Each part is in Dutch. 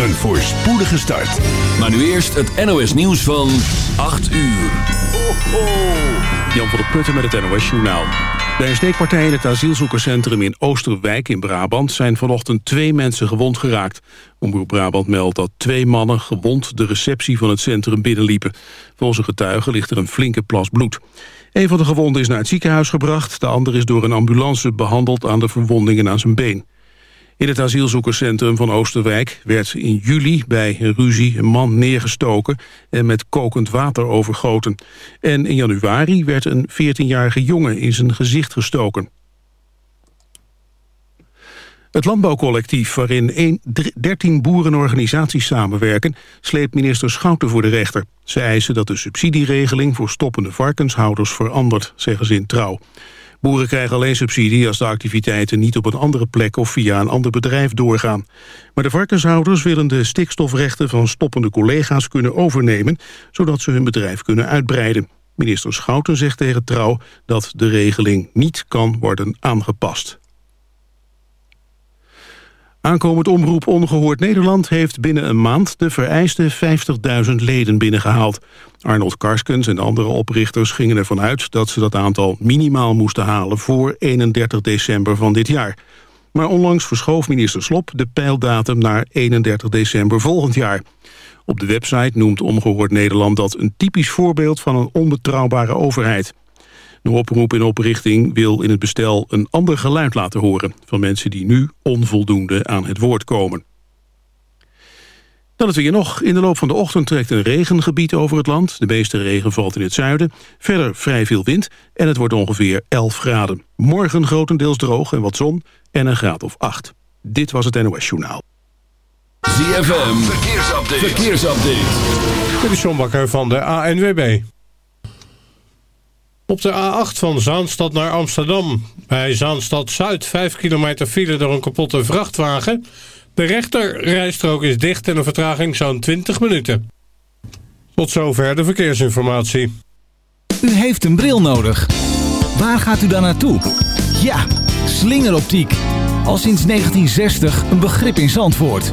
Een voorspoedige start. Maar nu eerst het NOS nieuws van 8 uur. Ho, ho. Jan van der Putten met het NOS Journaal. Bij een steekpartij in het asielzoekerscentrum in Oosterwijk in Brabant... zijn vanochtend twee mensen gewond geraakt. Omroep Brabant meldt dat twee mannen gewond de receptie van het centrum binnenliepen. Volgens een getuige ligt er een flinke plas bloed. Een van de gewonden is naar het ziekenhuis gebracht. De ander is door een ambulance behandeld aan de verwondingen aan zijn been. In het asielzoekerscentrum van Oosterwijk werd in juli bij een ruzie een man neergestoken en met kokend water overgoten. En in januari werd een 14-jarige jongen in zijn gezicht gestoken. Het landbouwcollectief, waarin 13 boerenorganisaties samenwerken... sleept minister Schouten voor de rechter. Ze eisen dat de subsidieregeling voor stoppende varkenshouders verandert, zeggen ze in Trouw. Boeren krijgen alleen subsidie als de activiteiten niet op een andere plek of via een ander bedrijf doorgaan. Maar de varkenshouders willen de stikstofrechten van stoppende collega's kunnen overnemen, zodat ze hun bedrijf kunnen uitbreiden. Minister Schouten zegt tegen Trouw dat de regeling niet kan worden aangepast. Aankomend omroep Ongehoord Nederland heeft binnen een maand de vereiste 50.000 leden binnengehaald. Arnold Karskens en andere oprichters gingen ervan uit dat ze dat aantal minimaal moesten halen voor 31 december van dit jaar. Maar onlangs verschoof minister Slop de pijldatum naar 31 december volgend jaar. Op de website noemt Ongehoord Nederland dat een typisch voorbeeld van een onbetrouwbare overheid. De oproep in oprichting wil in het bestel een ander geluid laten horen... van mensen die nu onvoldoende aan het woord komen. Dan het weer nog. In de loop van de ochtend trekt een regengebied over het land. De meeste regen valt in het zuiden. Verder vrij veel wind en het wordt ongeveer 11 graden. Morgen grotendeels droog en wat zon en een graad of 8. Dit was het NOS Journaal. ZFM, verkeersupdate. verkeersupdate. Dit is John Bakker van de ANWB. Op de A8 van Zaanstad naar Amsterdam. Bij Zaanstad Zuid 5 kilometer file door een kapotte vrachtwagen. De rechterrijstrook is dicht en een vertraging zo'n 20 minuten. Tot zover de verkeersinformatie. U heeft een bril nodig. Waar gaat u dan naartoe? Ja, slingeroptiek. Al sinds 1960 een begrip in Zandvoort.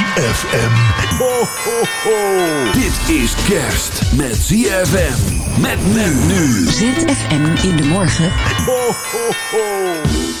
ZFM. Ho, ho, ho. Dit is kerst met ZFM. Met men nu. ZFM in de morgen. Ho, ho, ho.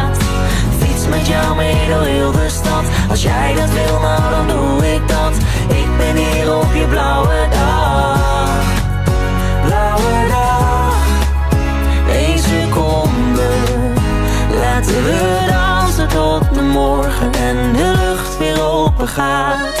Met jou mee heel de stad, als jij dat wil, nou dan doe ik dat. Ik ben hier op je blauwe dag, blauwe dag, één seconde. Laten we dansen tot de morgen en de lucht weer open gaat.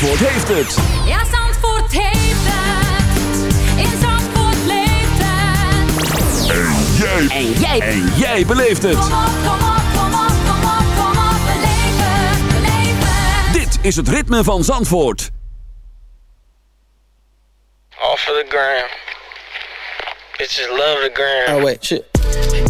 het. Ja, Zandvoort heeft het. In Zandvoort leeft het. En jij. En jij. En jij beleeft het. Kom op, kom op, kom op, kom op, kom op. Beleef het, beleef het. Dit is het ritme van Zandvoort. Off of the gram. Bitches love the gram. Oh wait, shit.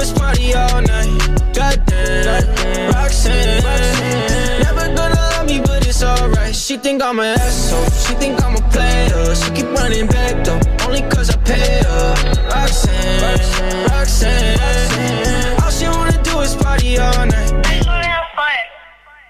Is party all night. Goddamn, Roxanne. Never gonna love me, but it's alright. She think I'm an asshole. She think I'm a player. She keep running back though, only cause I pay her. Roxanne, Roxanne. All she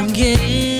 I'm getting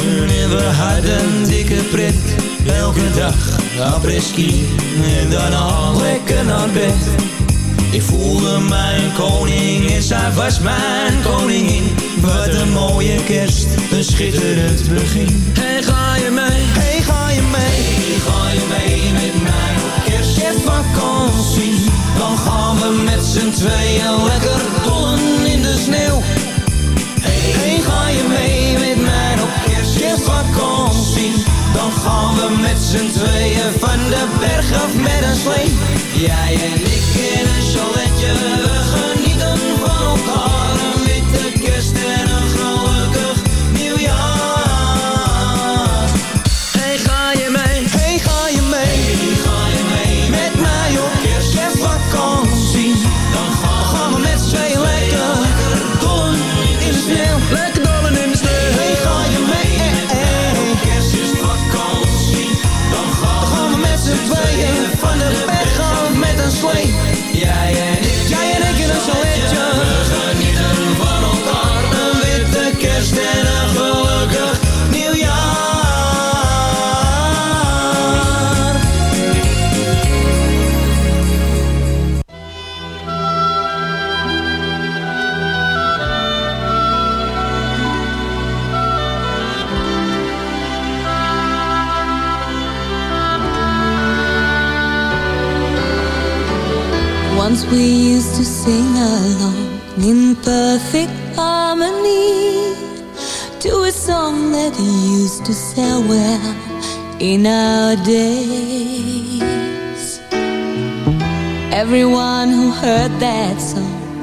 en we hadden dikke pret. Elke dag apres-ski en daarna lekker naar bed. Ik voelde mijn koning en zij was mijn koningin. Wat een mooie kerst, een schitterend begin. Hey, ga je mee? Hey, ga je mee? Hey, ga je mee met mij? Kerstvakantie, dan gaan we met z'n tweeën lekker dollen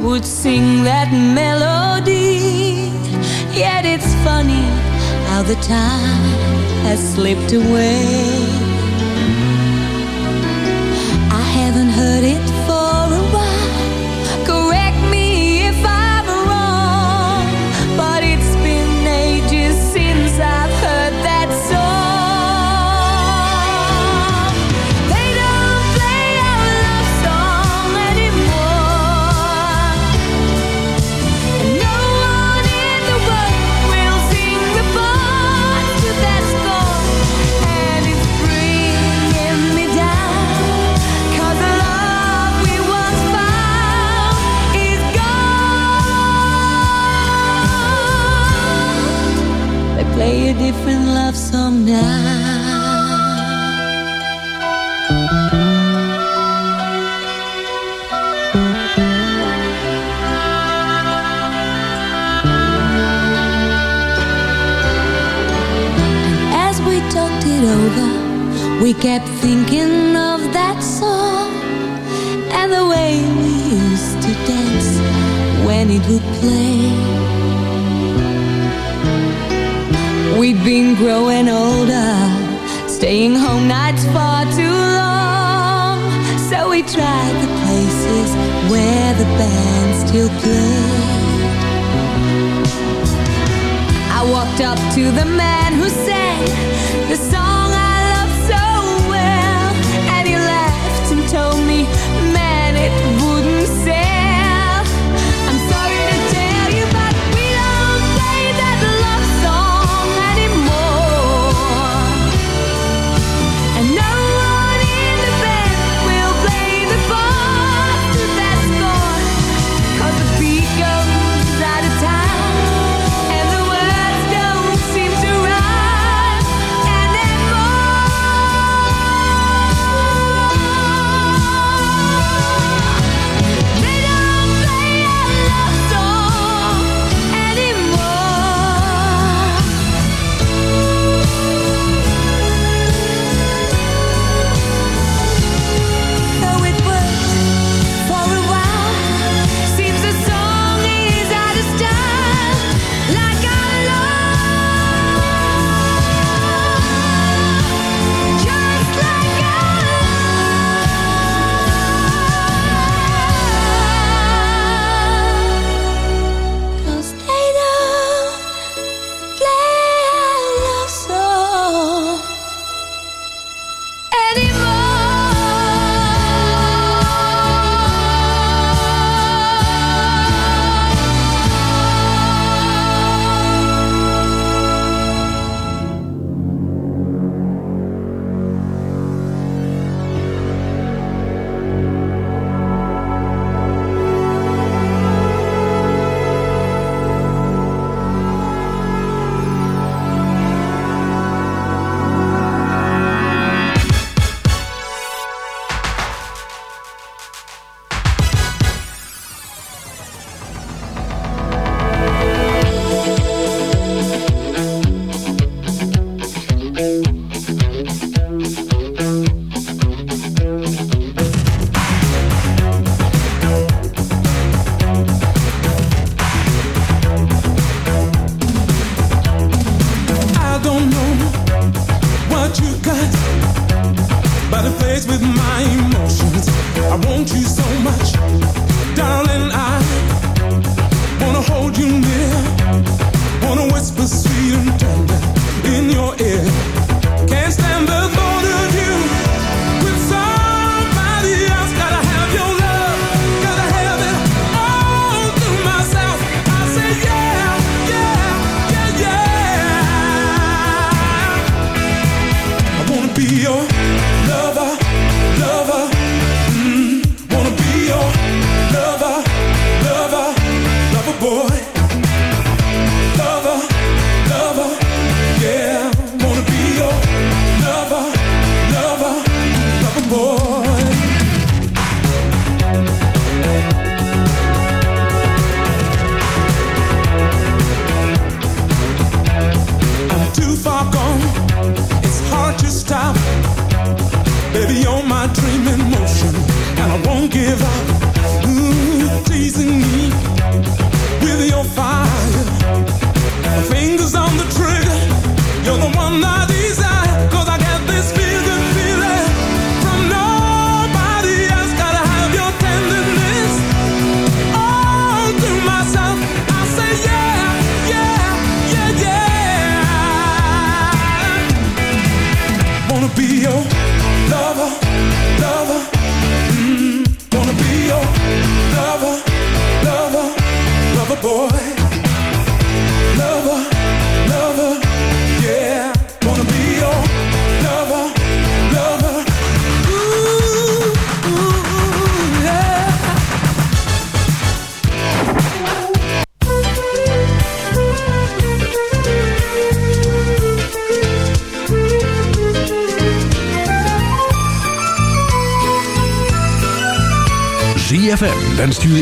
would sing that melody. Yet it's funny how the time has slipped away.